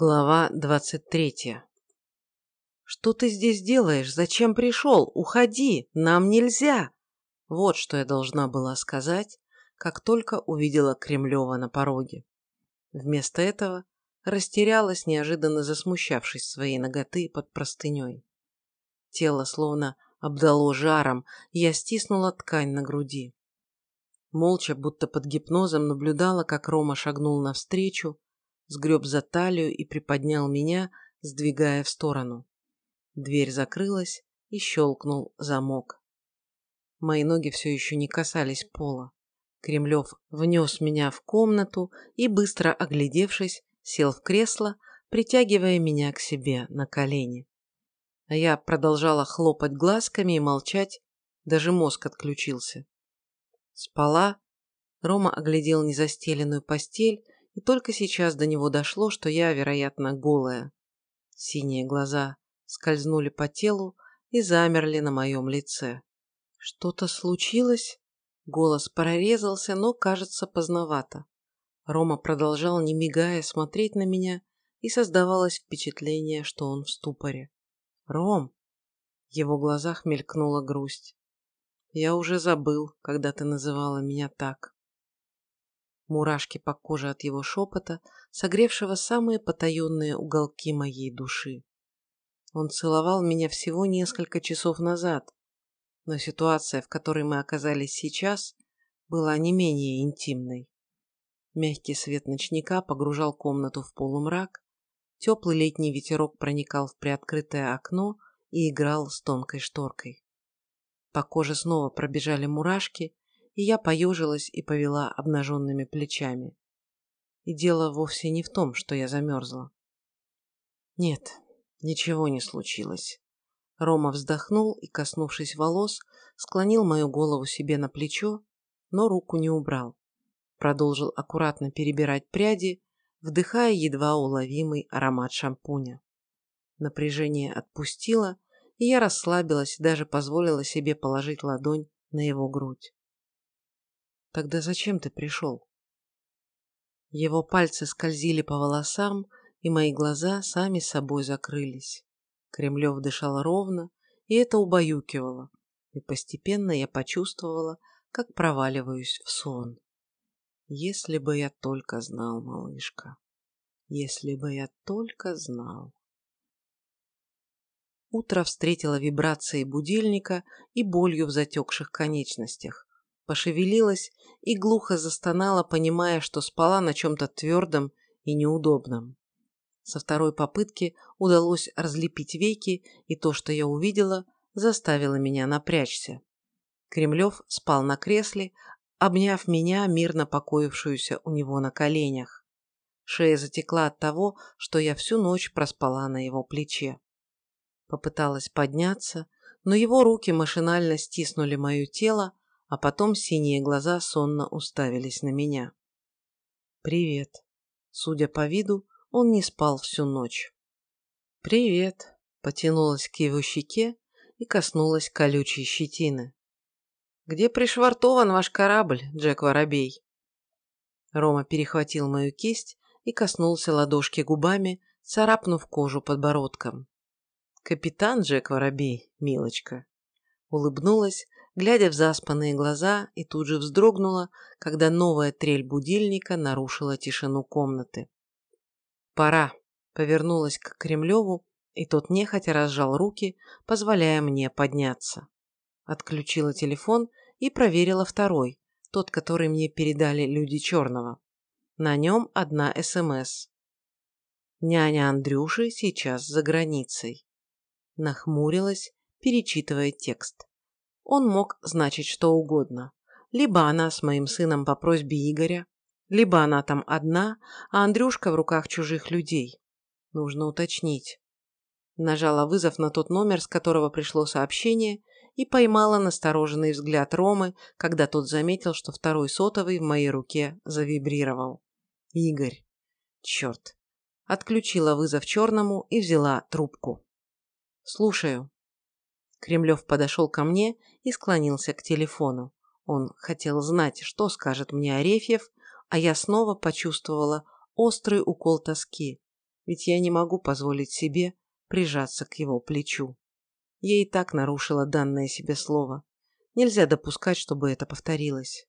Глава двадцать третья. «Что ты здесь делаешь? Зачем пришел? Уходи! Нам нельзя!» Вот что я должна была сказать, как только увидела Кремлева на пороге. Вместо этого растерялась, неожиданно засмущавшись своей ноготы под простыней. Тело словно обдало жаром, и я стиснула ткань на груди. Молча, будто под гипнозом, наблюдала, как Рома шагнул навстречу, сгреб за талию и приподнял меня, сдвигая в сторону. Дверь закрылась и щелкнул замок. Мои ноги все еще не касались пола. Кремлев внес меня в комнату и, быстро оглядевшись, сел в кресло, притягивая меня к себе на колени. А я продолжала хлопать глазками и молчать, даже мозг отключился. Спала. Рома оглядел незастеленную постель и только сейчас до него дошло, что я, вероятно, голая. Синие глаза скользнули по телу и замерли на моем лице. Что-то случилось? Голос прорезался, но, кажется, поздновато. Рома продолжал, не мигая, смотреть на меня, и создавалось впечатление, что он в ступоре. «Ром!» В его глазах мелькнула грусть. «Я уже забыл, когда ты называла меня так» мурашки по коже от его шепота, согревшего самые потаенные уголки моей души. Он целовал меня всего несколько часов назад, но ситуация, в которой мы оказались сейчас, была не менее интимной. Мягкий свет ночника погружал комнату в полумрак, теплый летний ветерок проникал в приоткрытое окно и играл с тонкой шторкой. По коже снова пробежали мурашки, и я поежилась и повела обнаженными плечами. И дело вовсе не в том, что я замерзла. Нет, ничего не случилось. Рома вздохнул и, коснувшись волос, склонил мою голову себе на плечо, но руку не убрал. Продолжил аккуратно перебирать пряди, вдыхая едва уловимый аромат шампуня. Напряжение отпустило, и я расслабилась даже позволила себе положить ладонь на его грудь. Тогда зачем ты пришел? Его пальцы скользили по волосам, и мои глаза сами собой закрылись. Кремлев дышал ровно, и это убаюкивало, и постепенно я почувствовала, как проваливаюсь в сон. Если бы я только знал, малышка, если бы я только знал. Утро встретило вибрацией будильника и болью в затекших конечностях пошевелилась и глухо застонала, понимая, что спала на чем-то твердом и неудобном. Со второй попытки удалось разлепить веки, и то, что я увидела, заставило меня напрячься. Кремлев спал на кресле, обняв меня, мирно покоившуюся у него на коленях. Шея затекла от того, что я всю ночь проспала на его плече. Попыталась подняться, но его руки машинально стиснули мое тело, а потом синие глаза сонно уставились на меня. «Привет». Судя по виду, он не спал всю ночь. «Привет», — потянулась к его щеке и коснулась колючей щетины. «Где пришвартован ваш корабль, Джек Воробей?» Рома перехватил мою кисть и коснулся ладошки губами, царапнув кожу подбородком. «Капитан Джек Воробей, милочка!» Улыбнулась, глядя в заспанные глаза, и тут же вздрогнула, когда новая трель будильника нарушила тишину комнаты. «Пора», — повернулась к Кремлеву, и тот нехотя разжал руки, позволяя мне подняться. Отключила телефон и проверила второй, тот, который мне передали люди Черного. На нем одна СМС. «Няня Андрюши сейчас за границей». Нахмурилась, перечитывая текст он мог значить что угодно. Либо она с моим сыном по просьбе Игоря, либо она там одна, а Андрюшка в руках чужих людей. Нужно уточнить. Нажала вызов на тот номер, с которого пришло сообщение, и поймала настороженный взгляд Ромы, когда тот заметил, что второй сотовый в моей руке завибрировал. Игорь. Черт. Отключила вызов черному и взяла трубку. «Слушаю», Кремлев подошел ко мне и склонился к телефону. Он хотел знать, что скажет мне Арефьев, а я снова почувствовала острый укол тоски. ведь я не могу позволить себе прижаться к его плечу. Я и так нарушила данное себе слово. Нельзя допускать, чтобы это повторилось.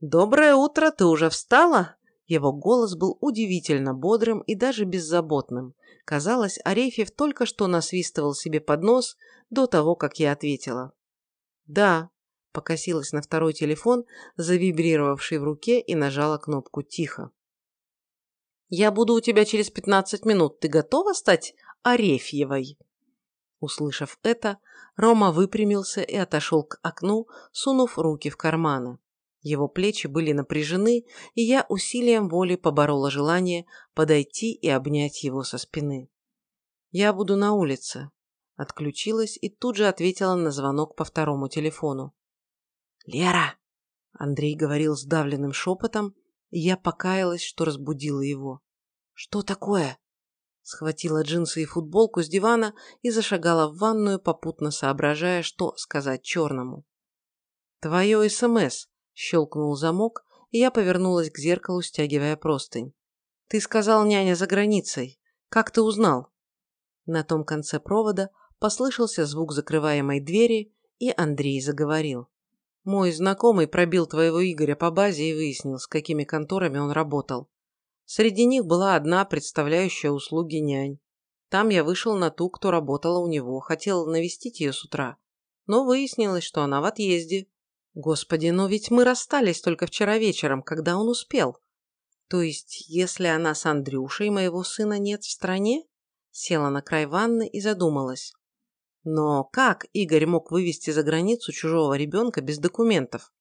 «Доброе утро, ты уже встала?» Его голос был удивительно бодрым и даже беззаботным. Казалось, Арефьев только что насвистывал себе под нос до того, как я ответила. «Да», – покосилась на второй телефон, завибрировавший в руке, и нажала кнопку «Тихо». «Я буду у тебя через пятнадцать минут. Ты готова стать Арефьевой?» Услышав это, Рома выпрямился и отошел к окну, сунув руки в карманы. Его плечи были напряжены, и я усилием воли поборола желание подойти и обнять его со спины. «Я буду на улице», – отключилась и тут же ответила на звонок по второму телефону. «Лера!» – Андрей говорил сдавленным шепотом, и я покаялась, что разбудила его. «Что такое?» Схватила джинсы и футболку с дивана и зашагала в ванную, попутно соображая, что сказать черному. «Твое СМС», Щелкнул замок, и я повернулась к зеркалу, стягивая простынь. «Ты сказал, няня за границей. Как ты узнал?» На том конце провода послышался звук закрываемой двери, и Андрей заговорил. «Мой знакомый пробил твоего Игоря по базе и выяснил, с какими конторами он работал. Среди них была одна, представляющая услуги нянь. Там я вышел на ту, кто работала у него, хотел навестить ее с утра. Но выяснилось, что она в отъезде, Господи, но ведь мы расстались только вчера вечером, когда он успел. То есть, если она с Андрюшей, моего сына нет в стране? Села на край ванны и задумалась. Но как Игорь мог вывести за границу чужого ребенка без документов?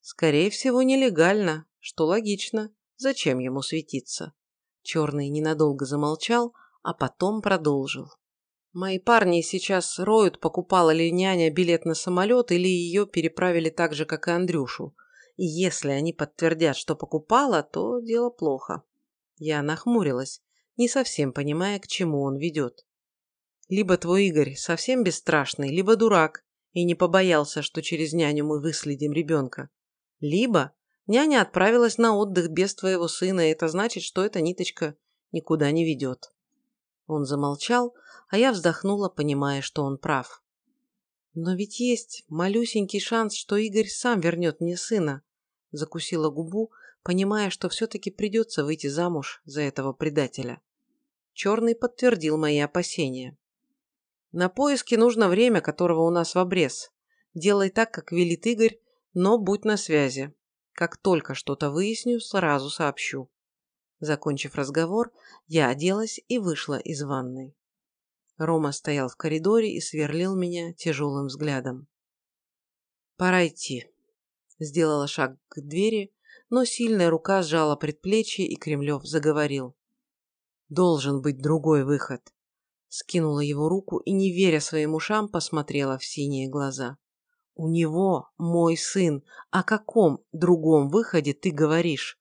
Скорее всего, нелегально, что логично. Зачем ему светиться? Черный ненадолго замолчал, а потом продолжил. Мои парни сейчас роют, покупала ли няня билет на самолет или ее переправили так же, как и Андрюшу. И если они подтвердят, что покупала, то дело плохо. Я нахмурилась, не совсем понимая, к чему он ведет. Либо твой Игорь совсем бесстрашный, либо дурак и не побоялся, что через няню мы выследим ребенка. Либо няня отправилась на отдых без твоего сына, и это значит, что эта ниточка никуда не ведет. Он замолчал, а я вздохнула, понимая, что он прав. «Но ведь есть малюсенький шанс, что Игорь сам вернет мне сына», закусила губу, понимая, что все-таки придется выйти замуж за этого предателя. Черный подтвердил мои опасения. «На поиски нужно время, которого у нас в обрез. Делай так, как велит Игорь, но будь на связи. Как только что-то выясню, сразу сообщу». Закончив разговор, я оделась и вышла из ванной. Рома стоял в коридоре и сверлил меня тяжелым взглядом. «Пора идти», – сделала шаг к двери, но сильная рука сжала предплечье, и Кремлев заговорил. «Должен быть другой выход», – скинула его руку и, не веря своим ушам, посмотрела в синие глаза. «У него мой сын. О каком другом выходе ты говоришь?»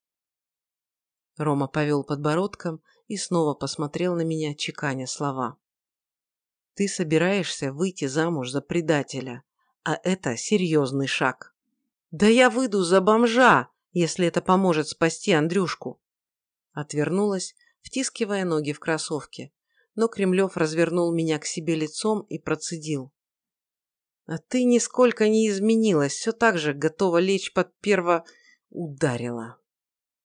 Рома повел подбородком и снова посмотрел на меня, чеканя слова. Ты собираешься выйти замуж за предателя, а это серьезный шаг. Да я выйду за бомжа, если это поможет спасти Андрюшку. Отвернулась, втискивая ноги в кроссовки, но Кремлев развернул меня к себе лицом и процедил. А ты нисколько не изменилась, все так же готова лечь под перво... Ударила.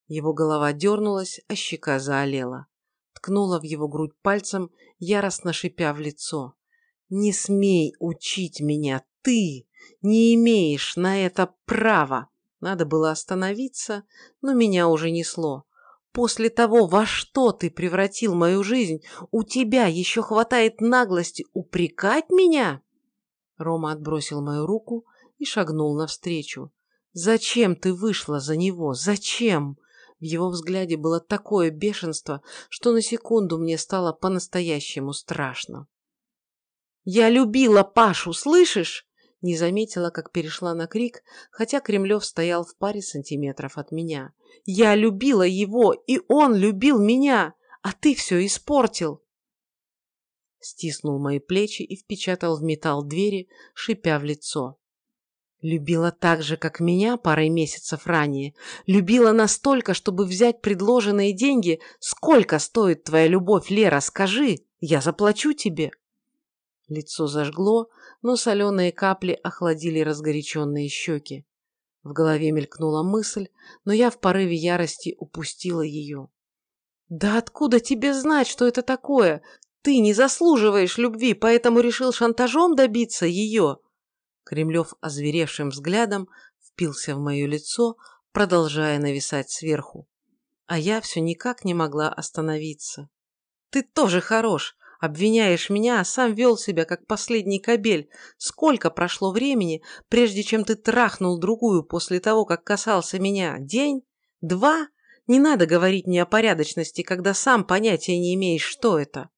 Его голова дернулась, а щека заолела ткнула в его грудь пальцем, яростно шипя в лицо. «Не смей учить меня, ты! Не имеешь на это права!» Надо было остановиться, но меня уже несло. «После того, во что ты превратил мою жизнь, у тебя еще хватает наглости упрекать меня?» Рома отбросил мою руку и шагнул навстречу. «Зачем ты вышла за него? Зачем? В его взгляде было такое бешенство, что на секунду мне стало по-настоящему страшно. «Я любила Пашу, слышишь?» Не заметила, как перешла на крик, хотя Кремлев стоял в паре сантиметров от меня. «Я любила его, и он любил меня, а ты все испортил!» Стиснул мои плечи и впечатал в металл двери, шипя в лицо. Любила так же, как меня парой месяцев ранее. Любила настолько, чтобы взять предложенные деньги. Сколько стоит твоя любовь, Лера, скажи, я заплачу тебе. Лицо зажгло, но соленые капли охладили разгоряченные щеки. В голове мелькнула мысль, но я в порыве ярости упустила ее. «Да откуда тебе знать, что это такое? Ты не заслуживаешь любви, поэтому решил шантажом добиться ее!» Кремлев озверевшим взглядом впился в мое лицо, продолжая нависать сверху. А я все никак не могла остановиться. «Ты тоже хорош! Обвиняешь меня, а сам вел себя, как последний кобель. Сколько прошло времени, прежде чем ты трахнул другую после того, как касался меня? День? Два? Не надо говорить мне о порядочности, когда сам понятия не имеешь, что это.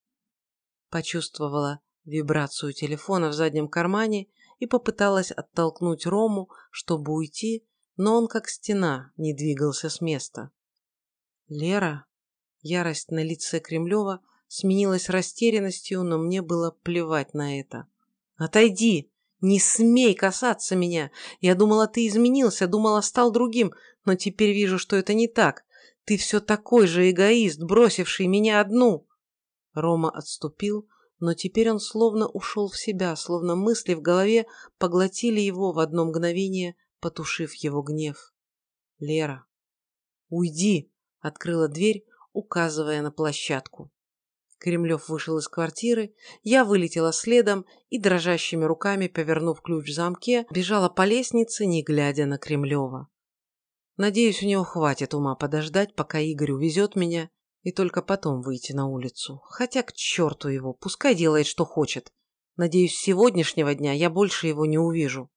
Почувствовала вибрацию телефона в заднем кармане и попыталась оттолкнуть Рому, чтобы уйти, но он как стена не двигался с места. Лера, ярость на лице Кремлева – сменилась растерянностью, но мне было плевать на это. «Отойди! Не смей касаться меня! Я думала, ты изменился, думала, стал другим, но теперь вижу, что это не так. Ты все такой же эгоист, бросивший меня одну!» Рома отступил, но теперь он словно ушел в себя, словно мысли в голове поглотили его в одно мгновение, потушив его гнев. «Лера, уйди!» — открыла дверь, указывая на площадку. Кремлев вышел из квартиры, я вылетела следом и, дрожащими руками, повернув ключ в замке, бежала по лестнице, не глядя на Кремлева. Надеюсь, у него хватит ума подождать, пока Игорь увезет меня, и только потом выйти на улицу. Хотя к черту его, пускай делает, что хочет. Надеюсь, с сегодняшнего дня я больше его не увижу.